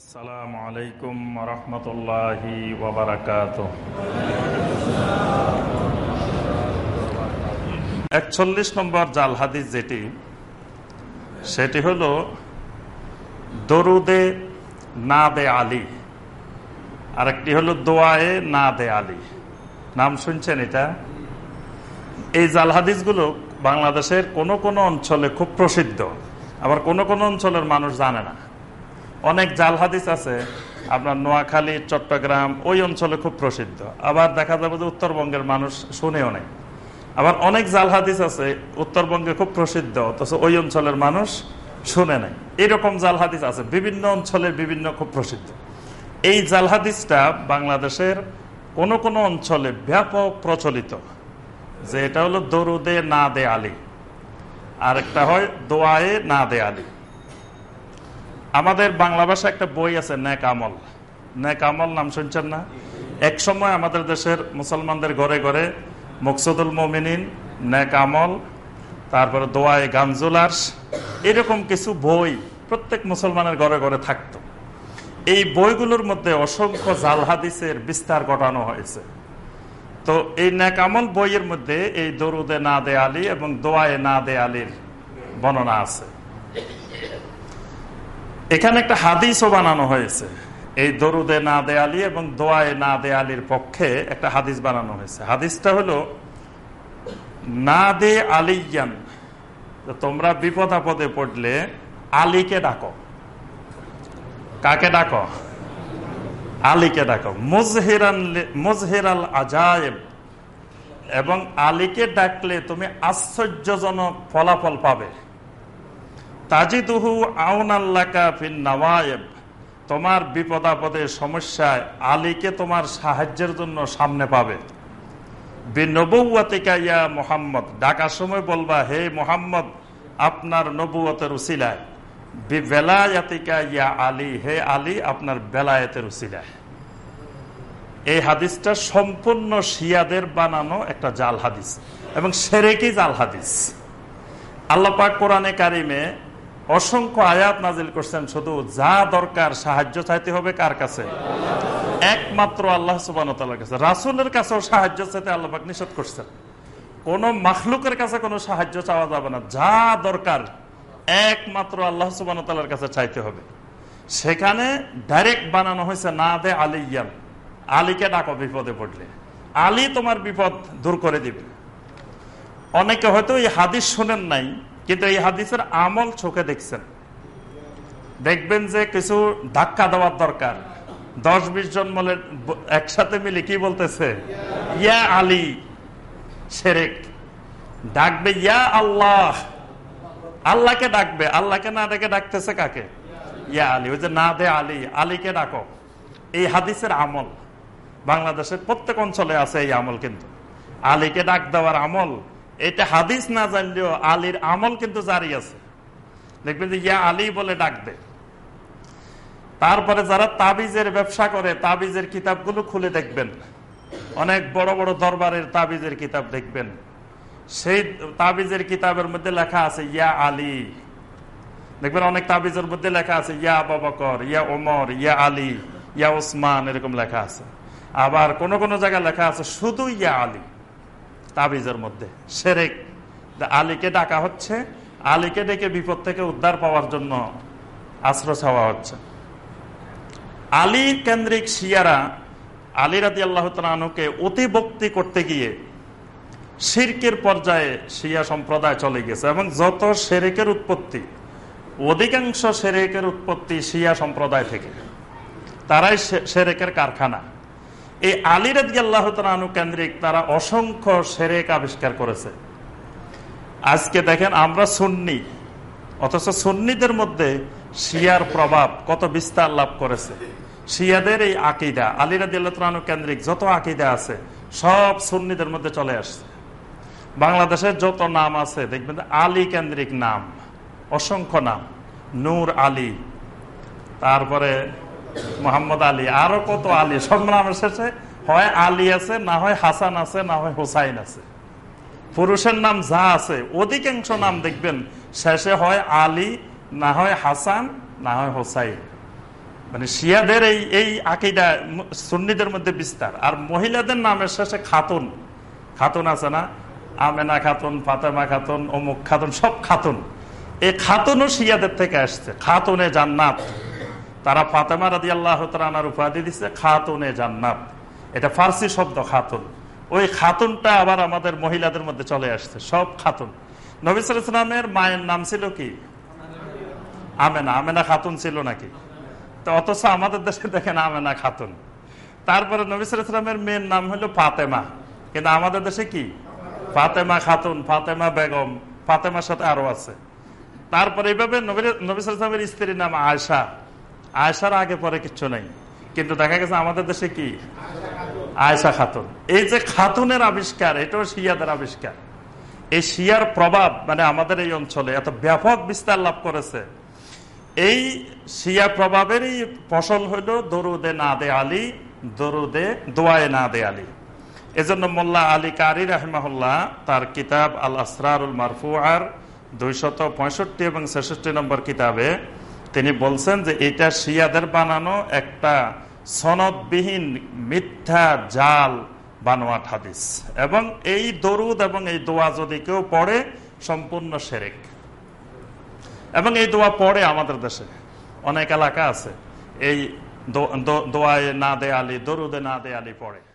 আসসালামু আলাইকুম রহমতুল্লাহি একচল্লিশ নম্বর জাল হাদিস যেটি, সেটি হল দরুদে না দে আলী। আরেকটি হলো দোয়ায়ে না দে আলী। নাম শুনছেন এটা? এই জাল হাদিসগুলো বাংলাদেশের কোনো কোনো অঞ্চলে খুব প্রসিদ্ধ, আবার কোনো কোনো অঞ্চলের মানুষ জানে না। অনেক জাল হাদিস আছে। আপনার নোয়াখালী, চট্টগ্রাম, ওই অঞ্চলে খুব প্রসিদ্ধ। আবার দেখা যাবে যে উত্তরবঙ্গের মানুষ শুনেও নেই। আবার অনেক জাল হাদিস আছে, উত্তরবঙ্গে খুব প্রসিদ্ধ, অথচ ওই অঞ্চলের মানুষ শুনে নাই। এরকম জাল হাদিস আছে, বিভিন্ন অঞ্চলে বিভিন্ন খুব প্রসিদ্ধ। এই জাল হাদিসটা বাংলাদেশের কোনো কোনো অঞ্চলে ব্যাপক প্রচলিত, যে এটা হলো দরুদে না দে আলী। আর একটা হয় দোয়ায়ে না দে আলী। আমাদের বাংলা ভাষা একটা বই আছে ন্যাক আমল। ন্যাক আমল, নাম শুনছেন না? এক সময় আমাদের দেশের মুসলমানদের ঘরে ঘরে মকসুদুল মমিনিন ন্যাক আমল, তারপরে দোয়ায় গানজুলার্স এরকম কিছু বই প্রত্যেক মুসলমানের ঘরে ঘরে থাকত। এই বইগুলোর মধ্যে অসংখ্য জাল হাদিসের বিস্তার ঘটানো হয়েছে। তো এই ন্যাক আমল বইয়ের মধ্যে এই দরুদে না দে আলী এবং দোয়ায় না দে আলীর বর্ণনা আছে। এখানে একটা হাদিসও বানানো হয়েছে। এই দরুদে না দে আলী এবং দোয়ায় না দে আলীর পক্ষে একটা হাদিস বানানো হয়েছে। হাদিসটা হলো, না দে আলিয়ান। তোমরা বিপদ আপদে পড়লে আলীকে ডাকো। কাকে ডাকো? আলীকে ডাকো। মুজহিরান মুজহিরাল আজায়েব। এবং আলীকে ডাকলে তুমি আশ্চর্যজনক ফলাফল পাবে। তোমার বিপদাপদে সমস্যায় আলীকে তোমার সাহায্যের জন্য সামনে পাবে। ইয়া মোহাম্মদ ডাকার সময় বলবা, হে মোহাম্মদ, আপনার নবুয়তের উসিলায়। বেলায়াতিকা ইয়া হে আপনার এই হাদিসটা সম্পূর্ণ শিয়াদের বানানো একটা জাল হাদিস এবং সেরেকি জাল হাদিস। আল্লাপাক কোরআনে কারিমে অসংখ্য আয়াত নাজিল করছেন, শুধু যা দরকার সাহায্য চাইতে হবে কার কাছে? একমাত্র আল্লাহ সুবান কাছে। রাসুলের কাছেও সাহায্য চাইতে আল্লাপাক নিষেধ করছেন। কোন মাখলুকের কাছে কোনো সাহায্য চাওয়া যাবে না। যা দরকার একমাত্র আল্লাহ সুবান কাছে চাইতে হবে। সেখানে ডাইরেক্ট বানানো হয়েছে, না দে আলিয়ান। আলীকে ডাকো, বিপদে পড়লে। আলী তোমার বিপদ দূর করে দিবে। অনেকে হয়তো এই হাদিস শোনেন নাই কিন্তু এই হাদিসের আমল চোখে দেখছেন। দেখবেন যে কিছু ধাক্কা দেওয়ার দরকার। দশ, বিশ জন মলে একসাথে মিলে কি বলতেছে? ইয়া আলী, সেরেক। ডাকবে, ইয়া আল্লাহ। আল্লাহকে ডাকবে। আল্লাহকে না ডেকে ডাকতেছে কাকে? ইয়া আলী। ওই যে না দে আলী, আলীকে ডাকো। এই হাদিসের আমল। বাংলাদেশের প্রত্যেক অঞ্চলে আছে এই আমল কিন্তু। আলীকে ডাক দেওয়ার আমল এটা হাদিস না জানলেও আলীর আমল কিন্তু জারি আছে। দেখবেন যে ইয়া আলী বলে ডাকবে তারপরে যারা তাবিজের ব্যবসা করে, তাবিজের কিতাবগুলো খুলে দেখবেন। অনেক বড় বড় দরবারের তাবিজের কিতাব দেখবেন। সেই তাবিজের কিতাবের মধ্যে লেখা আছে, ইয়া আলী। দেখবেন অনেক তাবিজের মধ্যে লেখা আছে, ইয়া বাবাকর ইয়া ওমর, ইয়া আলী, ইয়া ওসমান, এরকম লেখা আছে। আবার কোন কোন জায়গায় লেখা আছে, শুধু ইয়া আলী। তাবিজের মধ্যে। সেরেক। আলীকে ডাকা হচ্ছে। আলীকে ডেকে বিপদ থেকে উদ্ধার পাওয়ার জন্য আশ্রয় চাওয়া হচ্ছে। আলী কেন্দ্রিক শিয়ারা, আলী রাতি আল্লাহ তালুকে অতিভক্তি করতে গিয়ে শির্কের পর্যায়ে শিয়া সম্প্রদায় চলে গেছে এবং যত সেরেকের উৎপত্তি, অধিকাংশ সেরেকের উৎপত্তি শিয়া সম্প্রদায় থেকে। তারাই সেরেকের কারখানা। এই আলী রাজি আল্লাহ তালু কেন্দ্রিক তারা অসংখ্য সেরেক আবিষ্কার করেছে। আজকে দেখেন আমরা সুন্নি, অথচ সুন্নিদের মধ্যে শিয়ার প্রভাব কত বিস্তার লাভ করেছে। শিয়াদের এই আকিদা, আলী রাজি আল্লাহ তালু কেন্দ্রিক যত আকিদা আছে, সব সুন্নিদের মধ্যে চলে আসছে। বাংলাদেশের যত নাম আছে, দেখবেন আলী কেন্দ্রিক নাম, অসংখ্য নাম। নূর আলী, তারপরে মোহাম্মদ আলী। আরও কত আলী? সব নামের শেষে হয় আলী আছে, না হয় হাসান আছে, না হয় হোসাইন আছে। পুরুষের নাম যা আছে, অধিকাংশ নাম দেখবেন শেষে হয় আলী, না হয় হাসান, না হয় হোসাইন। মানে শিয়াদের এই এই আকিদা সুন্নিদের মধ্যে বিস্তার। আর মহিলাদের নামের শেষে খাতুন। খাতুন আছে না? আমেনা খাতুন, ফাতেমা খাতুন, অমুক খাতুন, সব খাতুন। এই খাতুনও শিয়াদের থেকে আসছে। খাতুনে জান্নাত। তারা ফাতেমা রাদি আল্লাহ তালার উপাধি দিচ্ছে খাতুনে জান্নাত। এটা ফার্সি শব্দ, খাতুন। ওই খাতুনটা আবার আমাদের মহিলাদের মধ্যে চলে আসছে, সব খাতুন। নবিসুল ইসলামের মায়ের নাম ছিল কি? আমেনা। আমেনা খাতুন ছিল নাকি? তো অথচ আমাদের দেশে দেখেন আমেনা খাতুন। তারপরে নবিসুল ইসলামের মেয়ের নাম হলো ফাতেমা। কিন্তু আমাদের দেশে কি? ফাতেমা খাতুন, ফাতেমা বেগম, ফাতেমার সাথে আরও আছে। তারপরে এইভাবে নবিসুল ইসলামের স্ত্রীর নাম আয়সা আয়সার আগে পরে কিচ্ছু নেই। কিন্তু দেখা গেছে আমাদের দেশে কি? আয়সা খাতুন। এই যে খাতুনের আবিষ্কার, এটাও শিয়াদের আবিষ্কার। এই শিয়ার প্রভাব মানে আমাদের এই অঞ্চলে এত ব্যাপক বিস্তার লাভ করেছে। এই শিয়া প্রভাবেরই ফসল হইল দরুদে না দে আলী, দরুদে, দোয়ায় না দে আলী। এজন্য মোল্লা আলী কারি রাহমাহুল্লাহ তার কিতাব আল আসরারুল মারফুয়ার দুইশত পঁয়ষট্টি এবং ছেষট্টি নম্বর কিতাবে তিনি বলছেন যে এটা শিয়াদের বানানো একটা সনদবিহীন মিথ্যা জাল বানোয়াট হাদিস। এবং এই দরুদ এবং এই দোয়া যদি কেউ পড়ে, সম্পূর্ণ সেরেক। এবং এই দোয়া পড়ে আমাদের দেশে। অনেক এলাকা আছে। এই দোয়ায় না দে আলী দরুদে না দে আলী পড়ে।